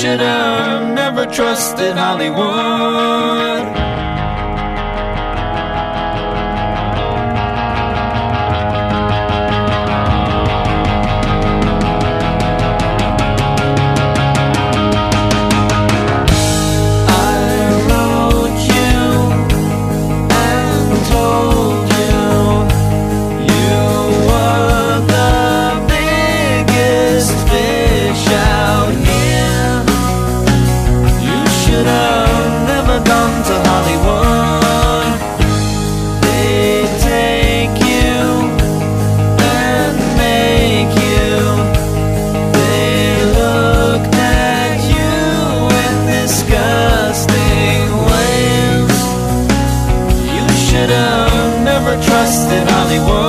should have never trusted Hollywood. never trusted Hollywood.